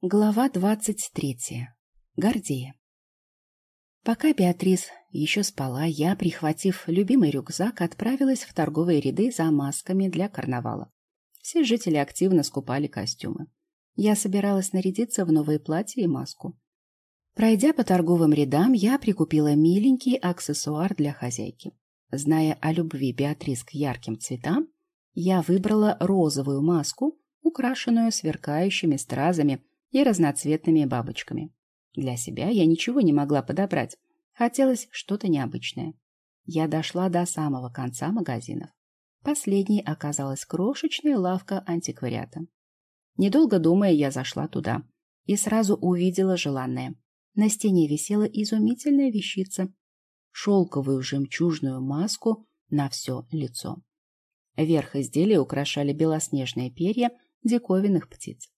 Глава двадцать третья. Гордея. Пока Беатрис еще спала, я, прихватив любимый рюкзак, отправилась в торговые ряды за масками для карнавала. Все жители активно скупали костюмы. Я собиралась нарядиться в новые платья и маску. Пройдя по торговым рядам, я прикупила миленький аксессуар для хозяйки. Зная о любви Беатрис к ярким цветам, я выбрала розовую маску, украшенную сверкающими стразами и разноцветными бабочками. Для себя я ничего не могла подобрать. Хотелось что-то необычное. Я дошла до самого конца магазинов. Последней оказалась крошечная лавка антиквариата. Недолго думая, я зашла туда и сразу увидела желанное. На стене висела изумительная вещица — шелковую жемчужную маску на все лицо. Верх изделия украшали белоснежные перья диковинных птиц.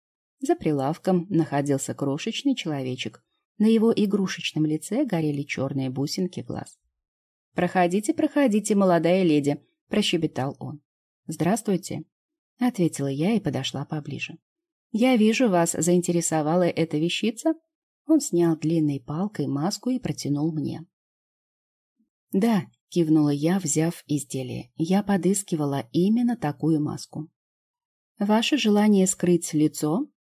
За прилавком находился крошечный человечек. На его игрушечном лице горели черные бусинки глаз. «Проходите, проходите, молодая леди», — прощебетал он. «Здравствуйте», — ответила я и подошла поближе. «Я вижу, вас заинтересовала эта вещица?» Он снял длинной палкой маску и протянул мне. «Да», — кивнула я, взяв изделие. «Я подыскивала именно такую маску». «Ваше желание скрыть лицо?» —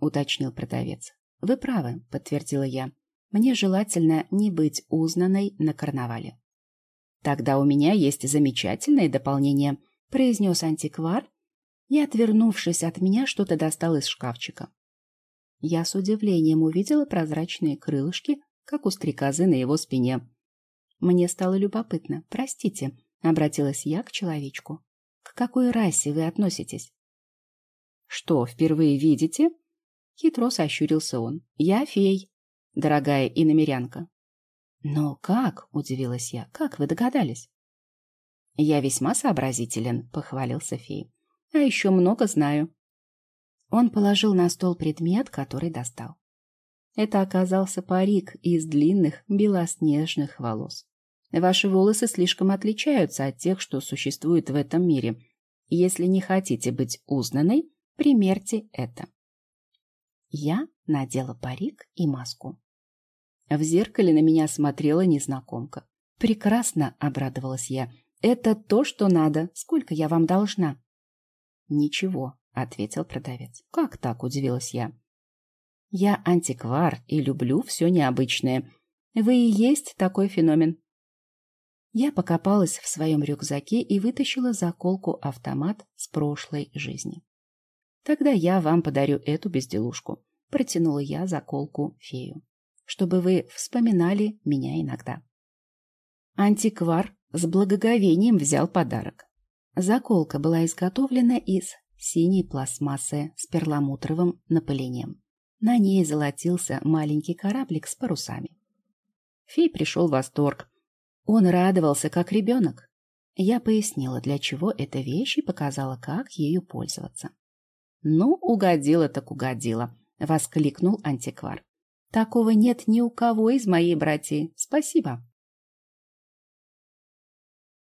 уточнил продавец. «Вы правы», — подтвердила я. «Мне желательно не быть узнанной на карнавале». «Тогда у меня есть замечательное дополнение», — произнес антиквар и, отвернувшись от меня, что-то достал из шкафчика. Я с удивлением увидела прозрачные крылышки, как у стрекозы на его спине. Мне стало любопытно. «Простите», — обратилась я к человечку. «К какой расе вы относитесь?» «Что, впервые видите?» Хитро сощурился он. «Я фей, дорогая иномерянка». «Но как?» — удивилась я. «Как вы догадались?» «Я весьма сообразителен», — похвалился фей. «А еще много знаю». Он положил на стол предмет, который достал. Это оказался парик из длинных белоснежных волос. Ваши волосы слишком отличаются от тех, что существуют в этом мире. Если не хотите быть узнанной, примерьте это. Я надела парик и маску. В зеркале на меня смотрела незнакомка. «Прекрасно!» — обрадовалась я. «Это то, что надо. Сколько я вам должна?» «Ничего», — ответил продавец. «Как так?» — удивилась я. «Я антиквар и люблю все необычное. Вы и есть такой феномен». Я покопалась в своем рюкзаке и вытащила заколку-автомат с прошлой жизни. Тогда я вам подарю эту безделушку. Протянула я заколку фею. Чтобы вы вспоминали меня иногда. Антиквар с благоговением взял подарок. Заколка была изготовлена из синей пластмассы с перламутровым напылением. На ней золотился маленький кораблик с парусами. Фей пришел в восторг. Он радовался, как ребенок. Я пояснила, для чего эта вещь, и показала, как ею пользоваться. «Ну, угодила так угодила», — воскликнул антиквар. «Такого нет ни у кого из моей братьи. Спасибо».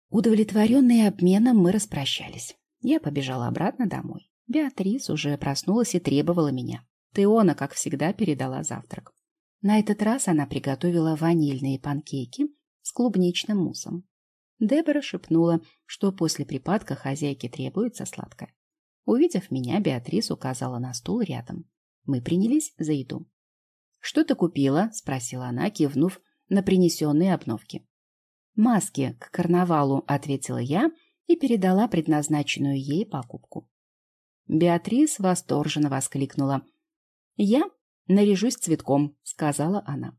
Удовлетворенные обменом мы распрощались. Я побежала обратно домой. Беатрис уже проснулась и требовала меня. Теона, как всегда, передала завтрак. На этот раз она приготовила ванильные панкейки с клубничным муссом. Дебора шепнула, что после припадка хозяйке требуется сладкое. Увидев меня, Беатрис указала на стул рядом. Мы принялись за еду. «Что ты купила?» — спросила она, кивнув на принесенные обновки. «Маски к карнавалу», — ответила я и передала предназначенную ей покупку. Беатрис восторженно воскликнула. «Я наряжусь цветком», — сказала она.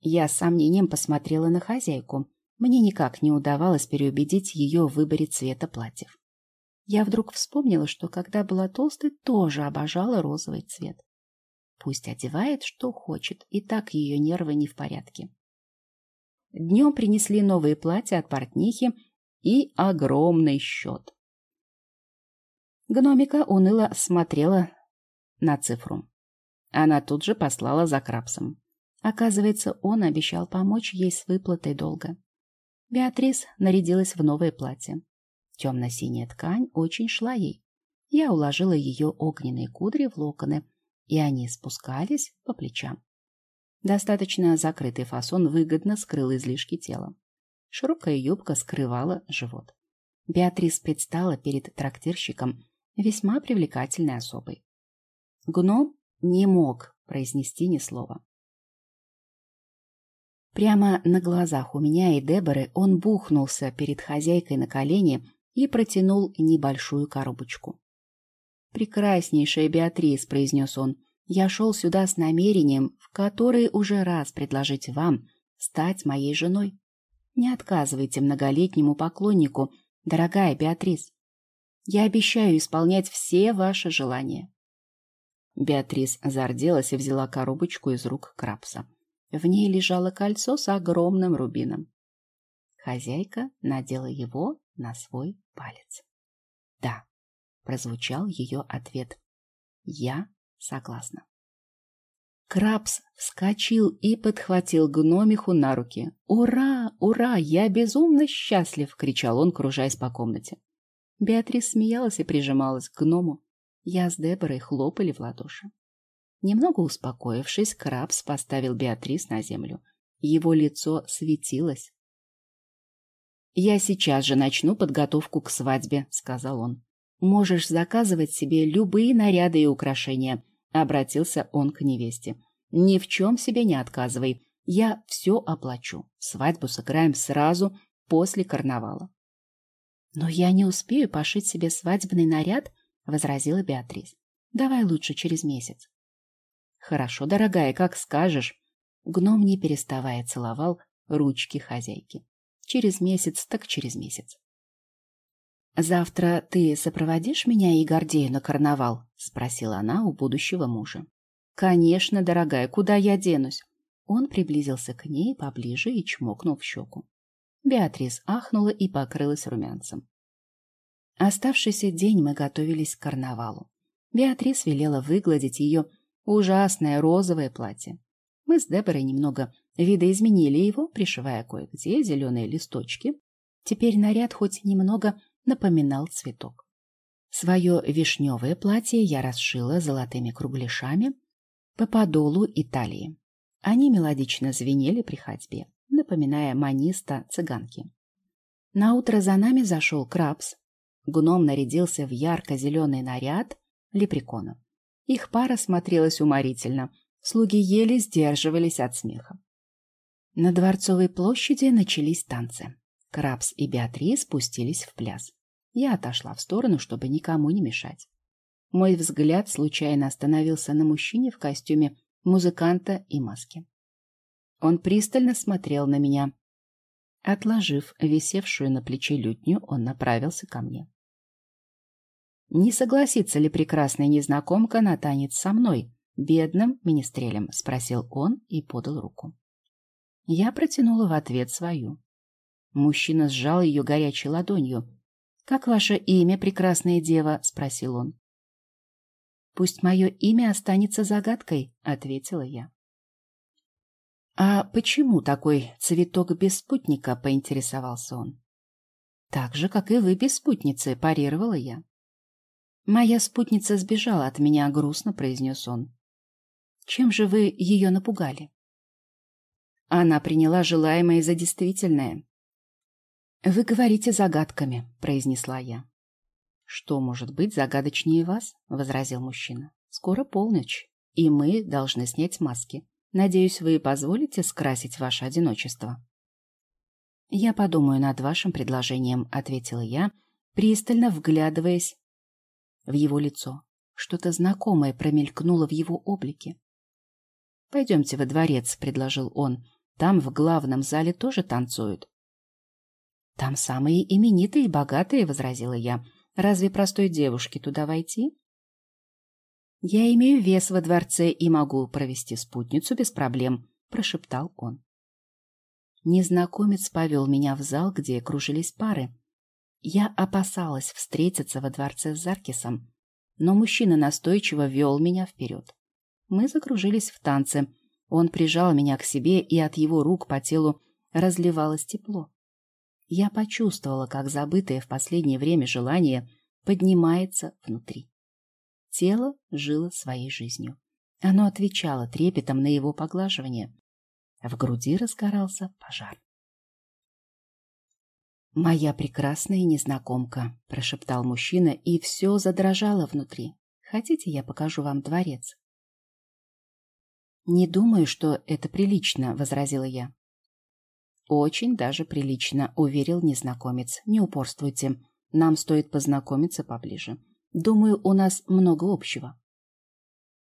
Я с сомнением посмотрела на хозяйку. Мне никак не удавалось переубедить ее в выборе цвета платьев. Я вдруг вспомнила, что когда была толстой, тоже обожала розовый цвет. Пусть одевает, что хочет, и так ее нервы не в порядке. Днем принесли новые платья от портнихи и огромный счет. Гномика уныло смотрела на цифру. Она тут же послала за крабсом. Оказывается, он обещал помочь ей с выплатой долга. Беатрис нарядилась в новое платье. Темно-синяя ткань очень шла ей. Я уложила ее огненные кудри в локоны и они спускались по плечам. Достаточно закрытый фасон выгодно скрыл излишки тела. Широкая юбка скрывала живот. Беатрис предстала перед трактирщиком весьма привлекательной особой. Гном не мог произнести ни слова. Прямо на глазах у меня и Деборы он бухнулся перед хозяйкой на колени и протянул небольшую коробочку. «Прекраснейшая Беатрис», — произнес он, — «я шел сюда с намерением, в который уже раз предложить вам стать моей женой. Не отказывайте многолетнему поклоннику, дорогая Беатрис. Я обещаю исполнять все ваши желания». Беатрис зарделась и взяла коробочку из рук Крабса. В ней лежало кольцо с огромным рубином. Хозяйка надела его на свой палец. «Да», — прозвучал ее ответ. «Я согласна». Крабс вскочил и подхватил гномиху на руки. «Ура! Ура! Я безумно счастлив!» — кричал он, кружаясь по комнате. Беатрис смеялась и прижималась к гному. Я с Деборой хлопали в ладоши. Немного успокоившись, Крабс поставил Беатрис на землю. Его лицо светилось. «Я сейчас же начну подготовку к свадьбе», — сказал он. «Можешь заказывать себе любые наряды и украшения», — обратился он к невесте. «Ни в чем себе не отказывай. Я все оплачу. Свадьбу сыграем сразу после карнавала». «Но я не успею пошить себе свадебный наряд», — возразила Беатрис. «Давай лучше через месяц». «Хорошо, дорогая, как скажешь». Гном, не переставая, целовал ручки хозяйки. «Через месяц, так через месяц». «Завтра ты сопроводишь меня и Гордею на карнавал?» — спросила она у будущего мужа. «Конечно, дорогая, куда я денусь?» Он приблизился к ней поближе и чмокнул в щеку. Беатрис ахнула и покрылась румянцем. Оставшийся день мы готовились к карнавалу. Беатрис велела выгладить ее ужасное розовое платье. Мы с Деборой немного видоизменили его, пришивая кое-где зеленые листочки. Теперь наряд хоть немного напоминал цветок. Свое вишневое платье я расшила золотыми кругляшами по подолу и талии. Они мелодично звенели при ходьбе, напоминая маниста цыганки. Наутро за нами зашел Крабс. Гном нарядился в ярко-зеленый наряд лепрекона. Их пара смотрелась уморительно. Слуги еле сдерживались от смеха. На Дворцовой площади начались танцы. Крабс и Беатрис спустились в пляс. Я отошла в сторону, чтобы никому не мешать. Мой взгляд случайно остановился на мужчине в костюме музыканта и маске. Он пристально смотрел на меня. Отложив висевшую на плече лютню, он направился ко мне. Не согласится ли прекрасная незнакомка на танец со мной, бедным министрелем? — спросил он и подал руку. Я протянула в ответ свою. Мужчина сжал ее горячей ладонью. — Как ваше имя, прекрасная дева? — спросил он. — Пусть мое имя останется загадкой, — ответила я. — А почему такой цветок без спутника? — поинтересовался он. — Так же, как и вы без спутницы, — парировала я. «Моя спутница сбежала от меня», — грустно произнес он. «Чем же вы ее напугали?» Она приняла желаемое за действительное. «Вы говорите загадками», — произнесла я. «Что может быть загадочнее вас?» — возразил мужчина. «Скоро полночь, и мы должны снять маски. Надеюсь, вы позволите скрасить ваше одиночество?» «Я подумаю над вашим предложением», — ответила я, пристально вглядываясь в его лицо. Что-то знакомое промелькнуло в его облике. «Пойдемте во дворец», — предложил он. «Там в главном зале тоже танцуют». «Там самые именитые и богатые», — возразила я. «Разве простой девушке туда войти?» «Я имею вес во дворце и могу провести спутницу без проблем», — прошептал он. Незнакомец повел меня в зал, где кружились пары. Я опасалась встретиться во дворце с Заркисом, но мужчина настойчиво вел меня вперед. Мы закружились в танце. Он прижал меня к себе, и от его рук по телу разливалось тепло. Я почувствовала, как забытое в последнее время желание поднимается внутри. Тело жило своей жизнью. Оно отвечало трепетом на его поглаживание. В груди разгорался пожар. «Моя прекрасная незнакомка», — прошептал мужчина, и все задрожало внутри. «Хотите, я покажу вам дворец?» «Не думаю, что это прилично», — возразила я. «Очень даже прилично», — уверил незнакомец. «Не упорствуйте. Нам стоит познакомиться поближе. Думаю, у нас много общего».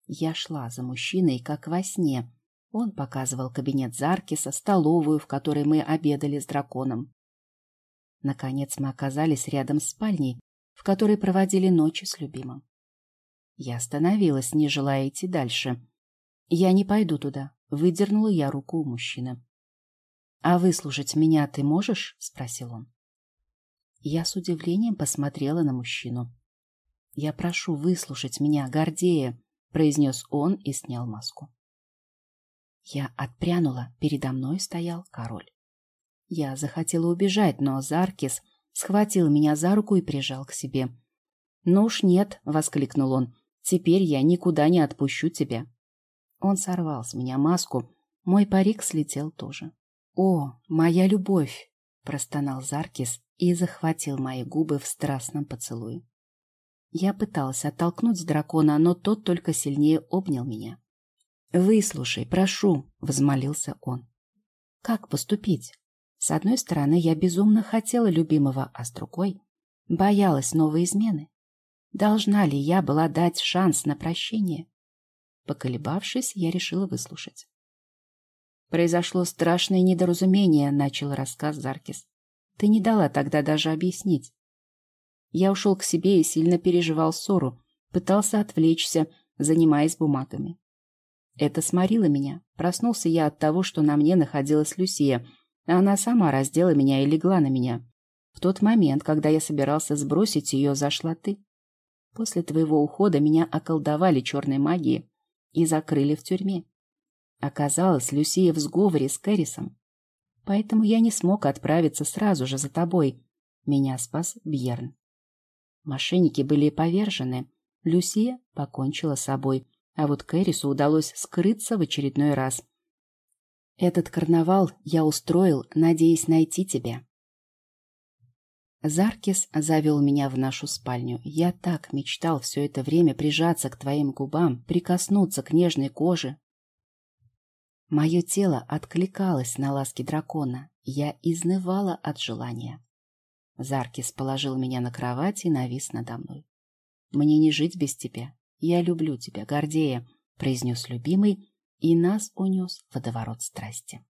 Я шла за мужчиной, как во сне. Он показывал кабинет Заркиса, столовую, в которой мы обедали с драконом. Наконец мы оказались рядом с спальней, в которой проводили ночи с любимым. Я остановилась, не желая идти дальше. «Я не пойду туда», — выдернула я руку у мужчины. «А выслушать меня ты можешь?» — спросил он. Я с удивлением посмотрела на мужчину. «Я прошу выслушать меня, Гордея», — произнес он и снял маску. Я отпрянула, передо мной стоял король. Я захотела убежать, но Заркис схватил меня за руку и прижал к себе. «Ну уж нет», — воскликнул он, — «теперь я никуда не отпущу тебя». Он сорвал с меня маску, мой парик слетел тоже. «О, моя любовь!» — простонал Заркис и захватил мои губы в страстном поцелуе. Я пытался оттолкнуть дракона, но тот только сильнее обнял меня. «Выслушай, прошу», — взмолился он. «Как поступить? С одной стороны, я безумно хотела любимого, а с другой — боялась новой измены. Должна ли я была дать шанс на прощение? Поколебавшись, я решила выслушать. Произошло страшное недоразумение, начал рассказ Заркис. Ты не дала тогда даже объяснить. Я ушел к себе и сильно переживал ссору, пытался отвлечься, занимаясь бумагами. Это сморило меня. Проснулся я от того, что на мне находилась Люсия, а она сама раздела меня и легла на меня. В тот момент, когда я собирался сбросить ее, зашла ты. После твоего ухода меня околдовали черной магией и закрыли в тюрьме. Оказалось, Люсия в сговоре с Кэрисом. Поэтому я не смог отправиться сразу же за тобой. Меня спас Бьерн. Мошенники были повержены. Люсия покончила с собой, а вот Кэрису удалось скрыться в очередной раз. Этот карнавал я устроил, надеясь найти тебя. Заркис завел меня в нашу спальню. Я так мечтал все это время прижаться к твоим губам, прикоснуться к нежной коже, Мое тело откликалось на ласки дракона. Я изнывала от желания. Заркис положил меня на кровать и навис надо мной. «Мне не жить без тебя. Я люблю тебя, Гордея», — произнес любимый, и нас унес водоворот страсти.